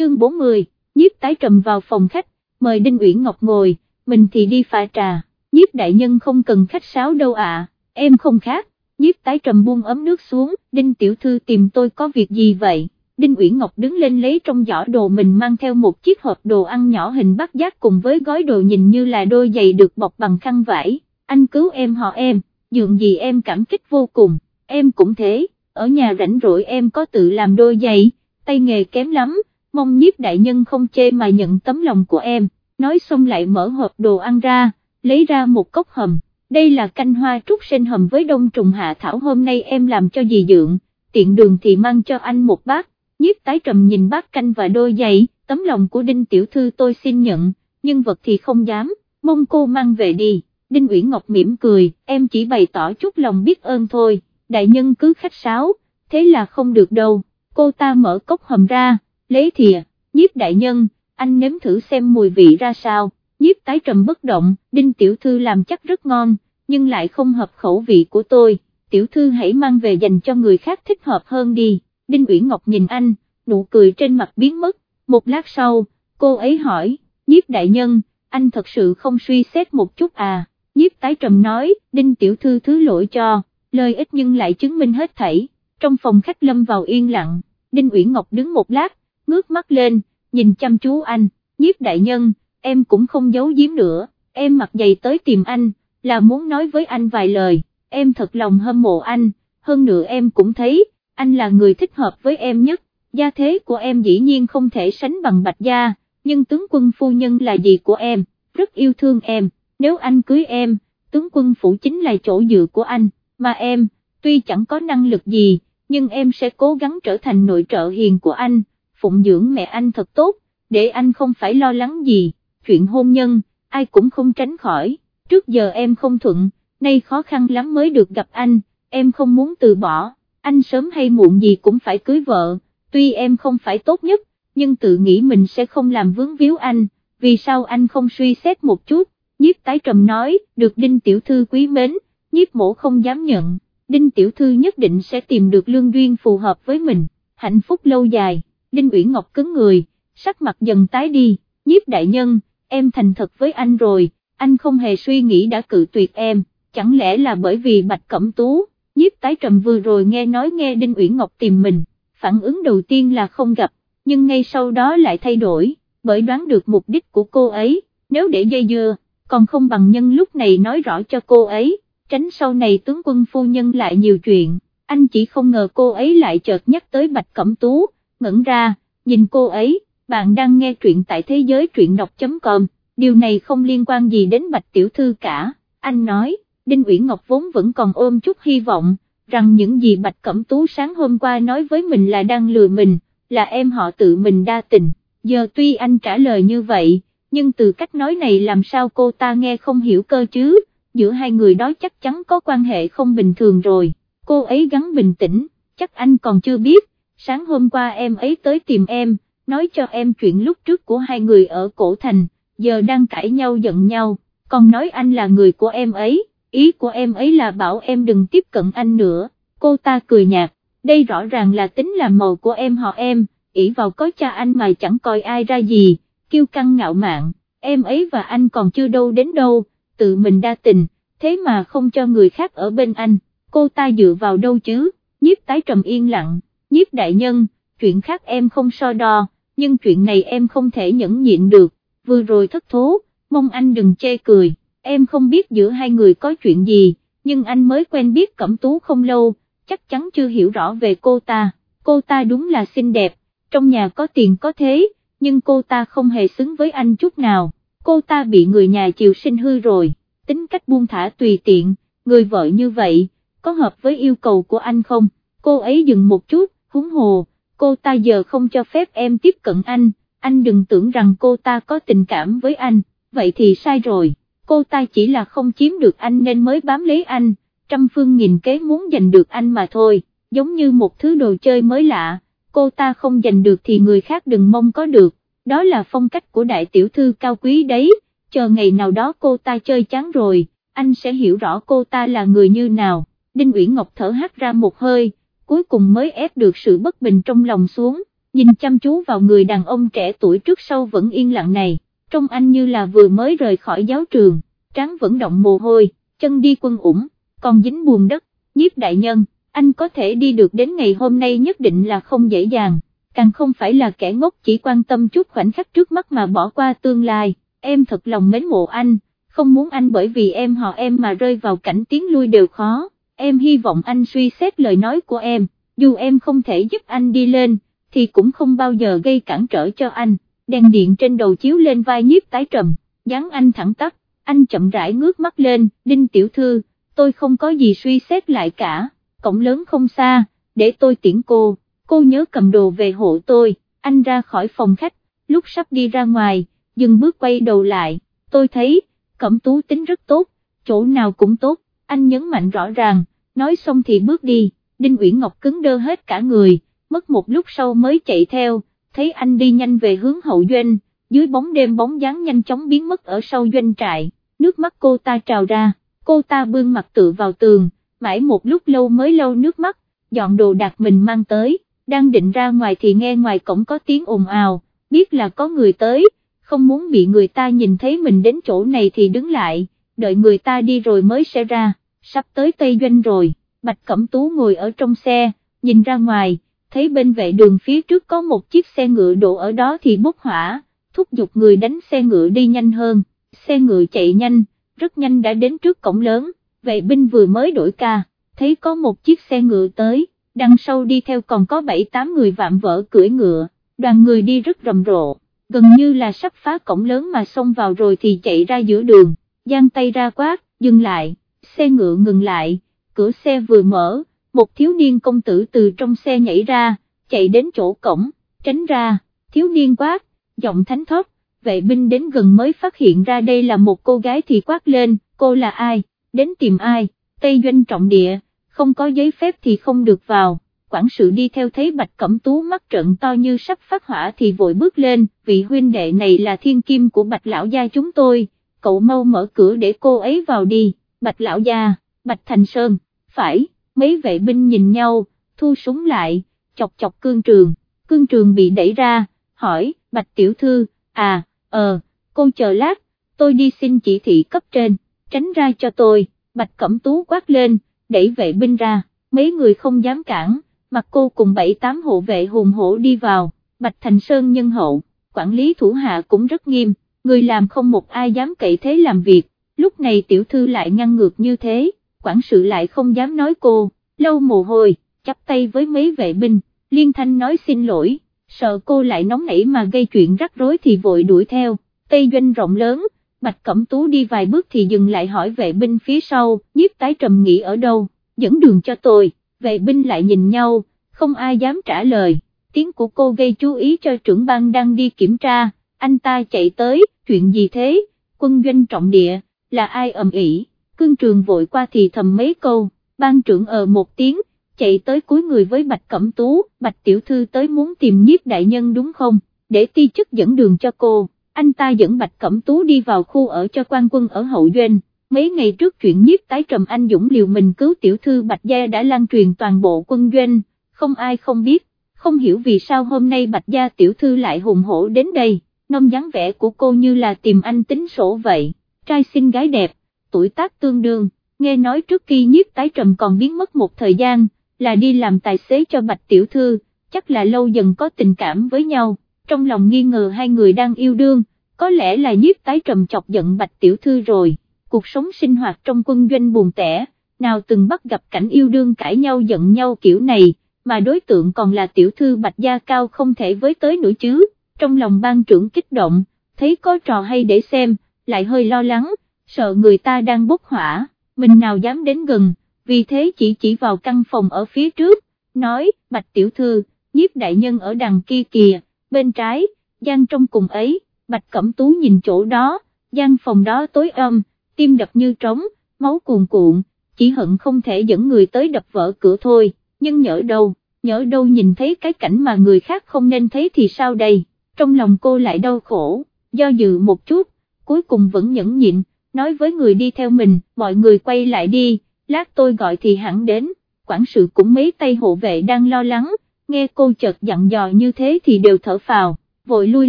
chương 40, nhiếp tái trầm vào phòng khách, mời Đinh Uyển Ngọc ngồi, mình thì đi pha trà, nhiếp đại nhân không cần khách sáo đâu ạ, em không khác, nhiếp tái trầm buông ấm nước xuống, Đinh Tiểu Thư tìm tôi có việc gì vậy? Đinh Uyển Ngọc đứng lên lấy trong giỏ đồ mình mang theo một chiếc hộp đồ ăn nhỏ hình bát giác cùng với gói đồ nhìn như là đôi giày được bọc bằng khăn vải, anh cứu em họ em, dường gì em cảm kích vô cùng, em cũng thế, ở nhà rảnh rỗi em có tự làm đôi giày, tay nghề kém lắm, mong nhiếp đại nhân không chê mà nhận tấm lòng của em, nói xong lại mở hộp đồ ăn ra, lấy ra một cốc hầm, đây là canh hoa trúc sinh hầm với đông trùng hạ thảo hôm nay em làm cho dì dượng, tiện đường thì mang cho anh một bát. Nhiếp tái trầm nhìn bát canh và đôi giày, tấm lòng của Đinh Tiểu Thư tôi xin nhận, nhưng vật thì không dám, mong cô mang về đi, Đinh Uyển Ngọc mỉm cười, em chỉ bày tỏ chút lòng biết ơn thôi, đại nhân cứ khách sáo, thế là không được đâu, cô ta mở cốc hầm ra, lấy thìa, nhiếp đại nhân, anh nếm thử xem mùi vị ra sao, nhiếp tái trầm bất động, Đinh Tiểu Thư làm chắc rất ngon, nhưng lại không hợp khẩu vị của tôi, Tiểu Thư hãy mang về dành cho người khác thích hợp hơn đi. Đinh Uyển Ngọc nhìn anh, nụ cười trên mặt biến mất, một lát sau, cô ấy hỏi, nhiếp đại nhân, anh thật sự không suy xét một chút à, nhiếp tái trầm nói, Đinh Tiểu Thư thứ lỗi cho, lời ít nhưng lại chứng minh hết thảy, trong phòng khách lâm vào yên lặng, Đinh Uyển Ngọc đứng một lát, ngước mắt lên, nhìn chăm chú anh, nhiếp đại nhân, em cũng không giấu giếm nữa, em mặc giày tới tìm anh, là muốn nói với anh vài lời, em thật lòng hâm mộ anh, hơn nữa em cũng thấy, anh là người thích hợp với em nhất, gia thế của em dĩ nhiên không thể sánh bằng bạch gia, nhưng tướng quân phu nhân là gì của em, rất yêu thương em, nếu anh cưới em, tướng quân phủ chính là chỗ dựa của anh, mà em, tuy chẳng có năng lực gì, nhưng em sẽ cố gắng trở thành nội trợ hiền của anh, phụng dưỡng mẹ anh thật tốt, để anh không phải lo lắng gì, chuyện hôn nhân, ai cũng không tránh khỏi, trước giờ em không thuận, nay khó khăn lắm mới được gặp anh, em không muốn từ bỏ anh sớm hay muộn gì cũng phải cưới vợ, tuy em không phải tốt nhất, nhưng tự nghĩ mình sẽ không làm vướng víu anh, vì sao anh không suy xét một chút, nhiếp tái trầm nói, được đinh tiểu thư quý mến, nhiếp mổ không dám nhận, đinh tiểu thư nhất định sẽ tìm được lương duyên phù hợp với mình, hạnh phúc lâu dài, đinh uyển ngọc cứng người, sắc mặt dần tái đi, nhiếp đại nhân, em thành thật với anh rồi, anh không hề suy nghĩ đã cự tuyệt em, chẳng lẽ là bởi vì bạch cẩm tú? Nhiếp tái trầm vừa rồi nghe nói nghe Đinh Uyển Ngọc tìm mình, phản ứng đầu tiên là không gặp, nhưng ngay sau đó lại thay đổi, bởi đoán được mục đích của cô ấy, nếu để dây dưa, còn không bằng nhân lúc này nói rõ cho cô ấy, tránh sau này tướng quân phu nhân lại nhiều chuyện, anh chỉ không ngờ cô ấy lại chợt nhắc tới Bạch Cẩm Tú, ngẩn ra, nhìn cô ấy, bạn đang nghe truyện tại thế giới truyện đọc.com, điều này không liên quan gì đến Bạch Tiểu Thư cả, anh nói. Đinh Uyển Ngọc vốn vẫn còn ôm chút hy vọng, rằng những gì Bạch Cẩm Tú sáng hôm qua nói với mình là đang lừa mình, là em họ tự mình đa tình, giờ tuy anh trả lời như vậy, nhưng từ cách nói này làm sao cô ta nghe không hiểu cơ chứ, giữa hai người đó chắc chắn có quan hệ không bình thường rồi, cô ấy gắn bình tĩnh, chắc anh còn chưa biết, sáng hôm qua em ấy tới tìm em, nói cho em chuyện lúc trước của hai người ở cổ thành, giờ đang cãi nhau giận nhau, còn nói anh là người của em ấy ý của em ấy là bảo em đừng tiếp cận anh nữa, cô ta cười nhạt, đây rõ ràng là tính làm màu của em họ em, ỷ vào có cha anh mà chẳng coi ai ra gì, kiêu căng ngạo mạn, em ấy và anh còn chưa đâu đến đâu, tự mình đa tình, thế mà không cho người khác ở bên anh, cô ta dựa vào đâu chứ, nhiếp tái trầm yên lặng, nhiếp đại nhân, chuyện khác em không so đo, nhưng chuyện này em không thể nhẫn nhịn được, vừa rồi thất thố, mong anh đừng chê cười. Em không biết giữa hai người có chuyện gì, nhưng anh mới quen biết Cẩm Tú không lâu, chắc chắn chưa hiểu rõ về cô ta, cô ta đúng là xinh đẹp, trong nhà có tiền có thế, nhưng cô ta không hề xứng với anh chút nào, cô ta bị người nhà chiều sinh hư rồi, tính cách buông thả tùy tiện, người vợ như vậy, có hợp với yêu cầu của anh không, cô ấy dừng một chút, huống hồ, cô ta giờ không cho phép em tiếp cận anh, anh đừng tưởng rằng cô ta có tình cảm với anh, vậy thì sai rồi cô ta chỉ là không chiếm được anh nên mới bám lấy anh, trăm phương nghìn kế muốn giành được anh mà thôi, giống như một thứ đồ chơi mới lạ, cô ta không giành được thì người khác đừng mong có được, đó là phong cách của đại tiểu thư cao quý đấy, chờ ngày nào đó cô ta chơi chán rồi, anh sẽ hiểu rõ cô ta là người như nào, Đinh Uyển Ngọc thở hắt ra một hơi, cuối cùng mới ép được sự bất bình trong lòng xuống, nhìn chăm chú vào người đàn ông trẻ tuổi trước sau vẫn yên lặng này, trông anh như là vừa mới rời khỏi giáo trường, trán vẫn động mồ hôi, chân đi quân ủng, còn dính buồn đất, nhiếp đại nhân, anh có thể đi được đến ngày hôm nay nhất định là không dễ dàng, càng không phải là kẻ ngốc chỉ quan tâm chút khoảnh khắc trước mắt mà bỏ qua tương lai, em thật lòng mến mộ anh, không muốn anh bởi vì em họ em mà rơi vào cảnh tiến lui đều khó, em hy vọng anh suy xét lời nói của em, dù em không thể giúp anh đi lên, thì cũng không bao giờ gây cản trở cho anh, đèn điện trên đầu chiếu lên vai nhiếp tái trầm, dáng anh thẳng tắp, anh chậm rãi ngước mắt lên, đinh tiểu thư, tôi không có gì suy xét lại cả, cổng lớn không xa, để tôi tiễn cô, cô nhớ cầm đồ về hộ tôi, anh ra khỏi phòng khách, lúc sắp đi ra ngoài, dừng bước quay đầu lại, tôi thấy, cẩm tú tính rất tốt, chỗ nào cũng tốt, anh nhấn mạnh rõ ràng, nói xong thì bước đi, Đinh Uyển Ngọc cứng đơ hết cả người, mất một lúc sau mới chạy theo, thấy anh đi nhanh về hướng hậu doanh, dưới bóng đêm bóng dáng nhanh chóng biến mất ở sau doanh trại, nước mắt cô ta trào ra, cô ta bương mặt tự vào tường, mãi một lúc lâu mới lâu nước mắt, dọn đồ đạc mình mang tới, đang định ra ngoài thì nghe ngoài cổng có tiếng ồn ào, biết là có người tới, không muốn bị người ta nhìn thấy mình đến chỗ này thì đứng lại, đợi người ta đi rồi mới sẽ ra, sắp tới Tây Doanh rồi, Bạch Cẩm Tú ngồi ở trong xe, nhìn ra ngoài, thấy bên vệ đường phía trước có một chiếc xe ngựa đổ ở đó thì bốc hỏa, thúc giục người đánh xe ngựa đi nhanh hơn, xe ngựa chạy nhanh, rất nhanh đã đến trước cổng lớn, vệ binh vừa mới đổi ca, thấy có một chiếc xe ngựa tới, đằng sau đi theo còn có 7-8 người vạm vỡ cưỡi ngựa, đoàn người đi rất rầm rộ, gần như là sắp phá cổng lớn mà xông vào rồi thì chạy ra giữa đường, giang tay ra quát, dừng lại, xe ngựa ngừng lại, cửa xe vừa mở, một thiếu niên công tử từ trong xe nhảy ra, chạy đến chỗ cổng, tránh ra, thiếu niên quát, giọng thánh thóp, vệ binh đến gần mới phát hiện ra đây là một cô gái thì quát lên, cô là ai, đến tìm ai, Tây Doanh trọng địa, không có giấy phép thì không được vào, quản sự đi theo thấy bạch cẩm tú mắt trận to như sắp phát hỏa thì vội bước lên, vị huynh đệ này là thiên kim của bạch lão gia chúng tôi, cậu mau mở cửa để cô ấy vào đi, bạch lão gia, bạch thành sơn, phải mấy vệ binh nhìn nhau, thu súng lại, chọc chọc cương trường, cương trường bị đẩy ra, hỏi, bạch tiểu thư, à, ờ, cô chờ lát, tôi đi xin chỉ thị cấp trên, tránh ra cho tôi, bạch cẩm tú quát lên, đẩy vệ binh ra, mấy người không dám cản, mặt cô cùng bảy tám hộ vệ hùng hổ đi vào, bạch thành sơn nhân hậu, quản lý thủ hạ cũng rất nghiêm, người làm không một ai dám cậy thế làm việc, lúc này tiểu thư lại ngăn ngược như thế quản sự lại không dám nói cô, lâu mồ hôi, chắp tay với mấy vệ binh, liên thanh nói xin lỗi, sợ cô lại nóng nảy mà gây chuyện rắc rối thì vội đuổi theo, tây doanh rộng lớn, Bạch Cẩm Tú đi vài bước thì dừng lại hỏi vệ binh phía sau, nhiếp tái trầm nghĩ ở đâu, dẫn đường cho tôi, vệ binh lại nhìn nhau, không ai dám trả lời, tiếng của cô gây chú ý cho trưởng ban đang đi kiểm tra, anh ta chạy tới, chuyện gì thế, quân doanh trọng địa, là ai ầm ĩ? cương trường vội qua thì thầm mấy câu, ban trưởng ở một tiếng, chạy tới cuối người với Bạch Cẩm Tú, Bạch Tiểu Thư tới muốn tìm nhiếp đại nhân đúng không, để ti chức dẫn đường cho cô, anh ta dẫn Bạch Cẩm Tú đi vào khu ở cho quan quân ở hậu doanh. Mấy ngày trước chuyện nhiếp tái trầm anh Dũng liều mình cứu tiểu thư Bạch Gia đã lan truyền toàn bộ quân doanh, không ai không biết, không hiểu vì sao hôm nay Bạch Gia tiểu thư lại hùng hổ đến đây, nông dáng vẻ của cô như là tìm anh tính sổ vậy, trai xinh gái đẹp, tuổi tác tương đương, nghe nói trước khi nhiếp tái trầm còn biến mất một thời gian, là đi làm tài xế cho Bạch Tiểu Thư, chắc là lâu dần có tình cảm với nhau, trong lòng nghi ngờ hai người đang yêu đương, có lẽ là nhiếp tái trầm chọc giận Bạch Tiểu Thư rồi, cuộc sống sinh hoạt trong quân doanh buồn tẻ, nào từng bắt gặp cảnh yêu đương cãi nhau giận nhau kiểu này, mà đối tượng còn là Tiểu Thư Bạch Gia Cao không thể với tới nữa chứ, trong lòng ban trưởng kích động, thấy có trò hay để xem, lại hơi lo lắng, sợ người ta đang bốc hỏa, mình nào dám đến gần, vì thế chỉ chỉ vào căn phòng ở phía trước, nói, bạch tiểu thư, nhiếp đại nhân ở đằng kia kìa, bên trái, gian trong cùng ấy, bạch cẩm tú nhìn chỗ đó, gian phòng đó tối âm, tim đập như trống, máu cuồn cuộn, chỉ hận không thể dẫn người tới đập vỡ cửa thôi, nhưng nhỡ đâu, nhỡ đâu nhìn thấy cái cảnh mà người khác không nên thấy thì sao đây, trong lòng cô lại đau khổ, do dự một chút, cuối cùng vẫn nhẫn nhịn, nói với người đi theo mình, mọi người quay lại đi, lát tôi gọi thì hẳn đến, quản sự cũng mấy tay hộ vệ đang lo lắng, nghe cô chợt dặn dò như thế thì đều thở phào, vội lui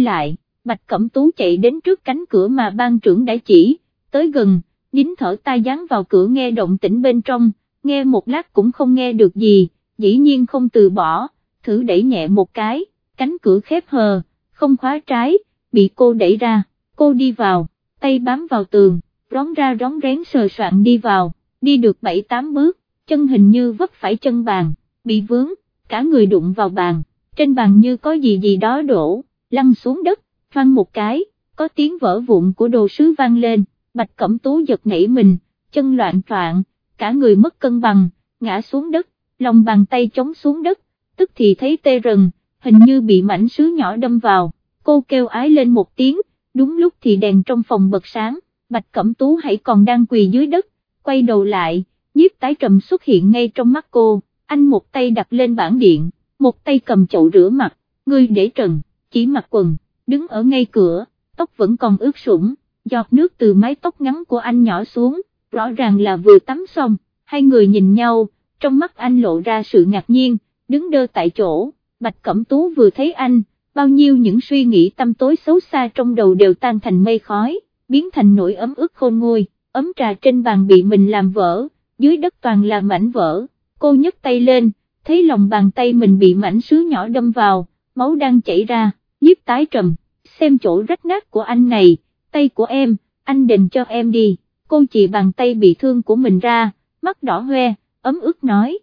lại, Bạch Cẩm Tú chạy đến trước cánh cửa mà ban trưởng đã chỉ, tới gần, nín thở tai dán vào cửa nghe động tĩnh bên trong, nghe một lát cũng không nghe được gì, dĩ nhiên không từ bỏ, thử đẩy nhẹ một cái, cánh cửa khép hờ, không khóa trái, bị cô đẩy ra, cô đi vào, tay bám vào tường, rón ra rón rén sờ soạn đi vào, đi được 7-8 bước, chân hình như vấp phải chân bàn, bị vướng, cả người đụng vào bàn, trên bàn như có gì gì đó đổ, lăn xuống đất, thoang một cái, có tiếng vỡ vụn của đồ sứ vang lên, bạch cẩm tú giật nảy mình, chân loạn troạn, cả người mất cân bằng, ngã xuống đất, lòng bàn tay chống xuống đất, tức thì thấy tê rần, hình như bị mảnh sứ nhỏ đâm vào, cô kêu ái lên một tiếng, đúng lúc thì đèn trong phòng bật sáng, bạch cẩm tú hãy còn đang quỳ dưới đất, quay đầu lại, nhiếp tái trầm xuất hiện ngay trong mắt cô, anh một tay đặt lên bảng điện, một tay cầm chậu rửa mặt, người để trần, chỉ mặc quần, đứng ở ngay cửa, tóc vẫn còn ướt sũng, giọt nước từ mái tóc ngắn của anh nhỏ xuống, rõ ràng là vừa tắm xong, hai người nhìn nhau, trong mắt anh lộ ra sự ngạc nhiên, đứng đơ tại chỗ, Bạch Cẩm Tú vừa thấy anh, bao nhiêu những suy nghĩ tâm tối xấu xa trong đầu đều tan thành mây khói, biến thành nỗi ấm ức khôn nguôi, ấm trà trên bàn bị mình làm vỡ, dưới đất toàn là mảnh vỡ, cô nhấc tay lên, thấy lòng bàn tay mình bị mảnh sứ nhỏ đâm vào, máu đang chảy ra, nhiếp tái trầm, xem chỗ rách nát của anh này, tay của em, anh đền cho em đi, cô chỉ bàn tay bị thương của mình ra, mắt đỏ hoe, ấm ức nói,